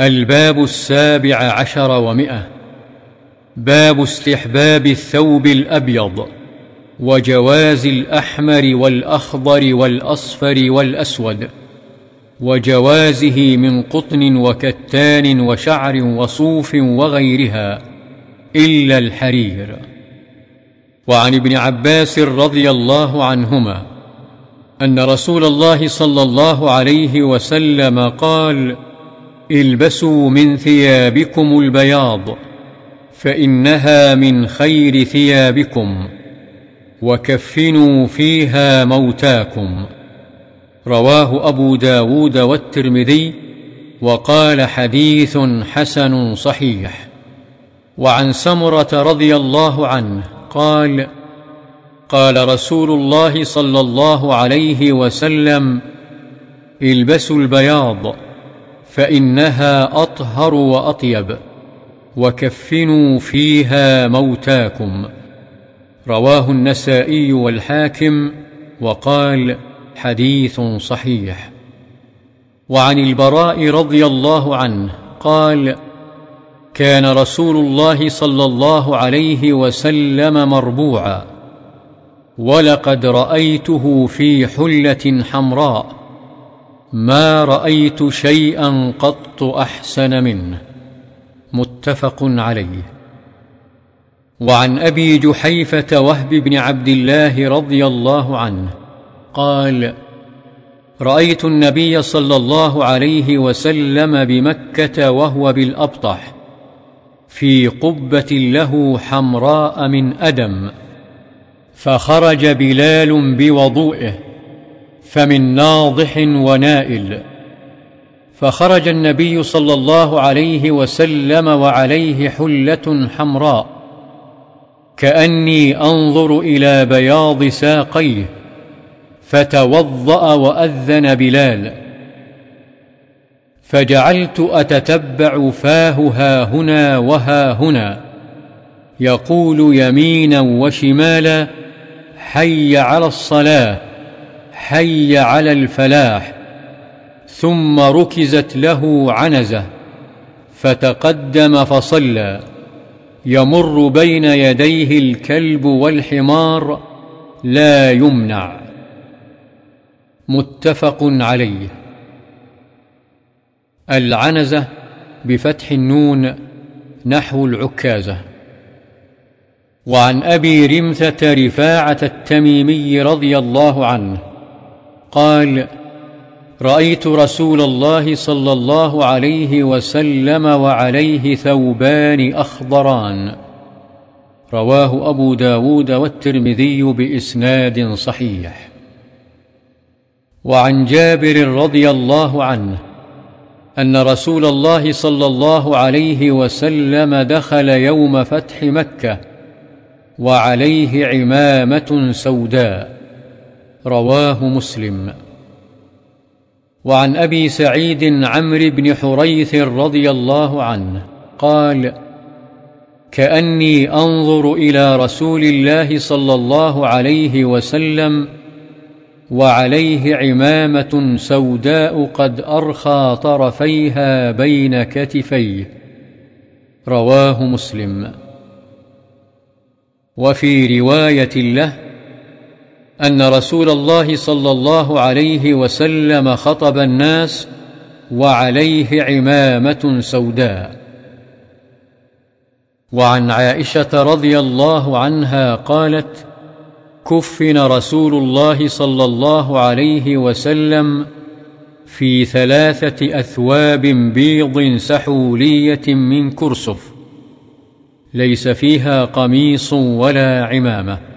الباب السابع عشر ومئة. باب استحباب الثوب الأبيض وجواز الأحمر والأخضر والأصفر والأسود وجوازه من قطن وكتان وشعر وصوف وغيرها إلا الحرير. وعن ابن عباس رضي الله عنهما أن رسول الله صلى الله عليه وسلم قال البسوا من ثيابكم البياض فإنها من خير ثيابكم وكفنوا فيها موتاكم. رواه أبو داود والترمذي وقال حديث حسن صحيح. وعن سمرة رضي الله عنه قال قال رسول الله صلى الله عليه وسلم البسوا البياض. فإنها أطهر وأطيب. وكفنوا فيها موتاكم. رواه النسائي والحاكم وقال حديث صحيح. وعن البراء رضي الله عنه قال كان رسول الله صلى الله عليه وسلم مربوعا. ولقد رأيته في حلة حمراء. ما رأيت شيئا قط أحسن منه. متفق عليه. وعن أبي جحيفة وهب بن عبد الله رضي الله عنه قال رأيت النبي صلى الله عليه وسلم بمكة وهو بالأبطح في قبة له حمراء من أدم فخرج بلال بوضوئه فمن ناضح ونائل. فخرج النبي صلى الله عليه وسلم وعليه حلة حمراء. كأني أنظر إلى بياض ساقيه فتوضأ وأذن بلال. فجعلت أتتبع فاه ها هنا وها هنا يقول يمينا وشمالا حي على الصلاة. حي على الفلاح ثم ركزت له عنزة فتقدم فصلى يمر بين يديه الكلب والحمار لا يمنع. متفق عليه. العنزة بفتح النون نحو العكازة. وعن أبي رمثة رفاعة التميمي رضي الله عنه. قال رأيت رسول الله صلى الله عليه وسلم وعليه ثوبان أخضران. رواه أبو داود والترمذي بإسناد صحيح. وعن جابر رضي الله عنه أن رسول الله صلى الله عليه وسلم دخل يوم فتح مكة وعليه عمامة سوداء. رواه مسلم. وعن أبي سعيد عمرو بن حريث رضي الله عنه قال كأني أنظر إلى رسول الله صلى الله عليه وسلم وعليه عمامة سوداء قد أرخى طرفيها بين كتفيه. رواه مسلم. وفي رواية له أن رسول الله صلى الله عليه وسلم خطب الناس وعليه عمامة سوداء. وعن عائشة رضي الله عنها قالت كفن رسول الله صلى الله عليه وسلم في ثلاثة أثواب بيض سحولية من كرسف ليس فيها قميص ولا عمامة.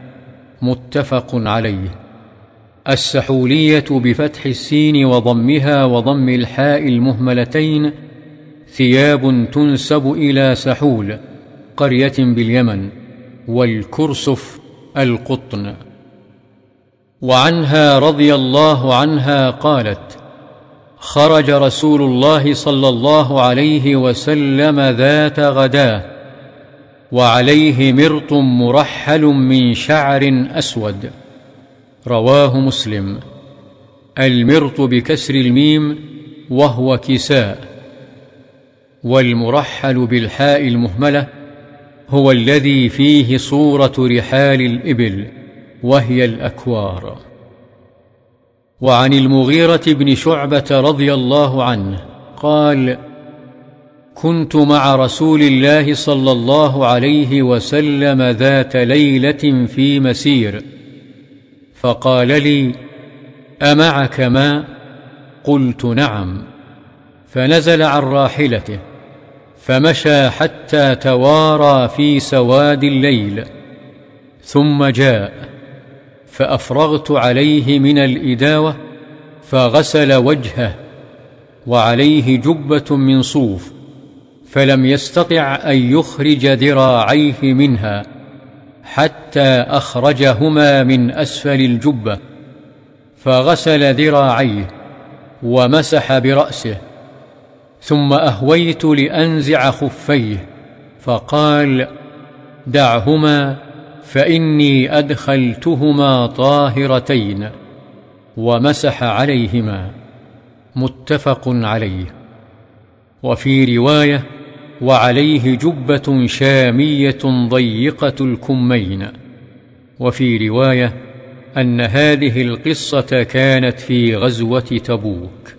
متفق عليه. السحولية بفتح السين وضمها وضم الحاء المهملتين ثياب تنسب إلى سحول قرية باليمن والكرسف القطن. وعنها رضي الله عنها قالت خرج رسول الله صلى الله عليه وسلم ذات غداه وعليه مرط مرحل من شعر أسود. رواه مسلم. المرط بكسر الميم وهو كساء. والمرحل بالحاء المهملة هو الذي فيه صورة رحال الإبل وهي الأكوار. وعن المغيرة بن شعبة رضي الله عنه قال كنت مع رسول الله صلى الله عليه وسلم ذات ليلة في مسير. فقال لي أمعك ماء قلت نعم. فنزل عن راحلته فمشى حتى توارى في سواد الليل ثم جاء فأفرغت عليه من الإداوة فغسل وجهه وعليه جبة من صوف فلم يستطع أن يخرج ذراعيه منها حتى أخرجهما من أسفل الجبة فغسل ذراعيه ومسح برأسه ثم أهويت لأنزع خفيه فقال دعهما فإني أدخلتهما طاهرتين ومسح عليهما متفق عليه. وفي رواية وعليه جبة شامية ضيقة الكمين. وفي رواية أن هذه القصة كانت في غزوة تبوك.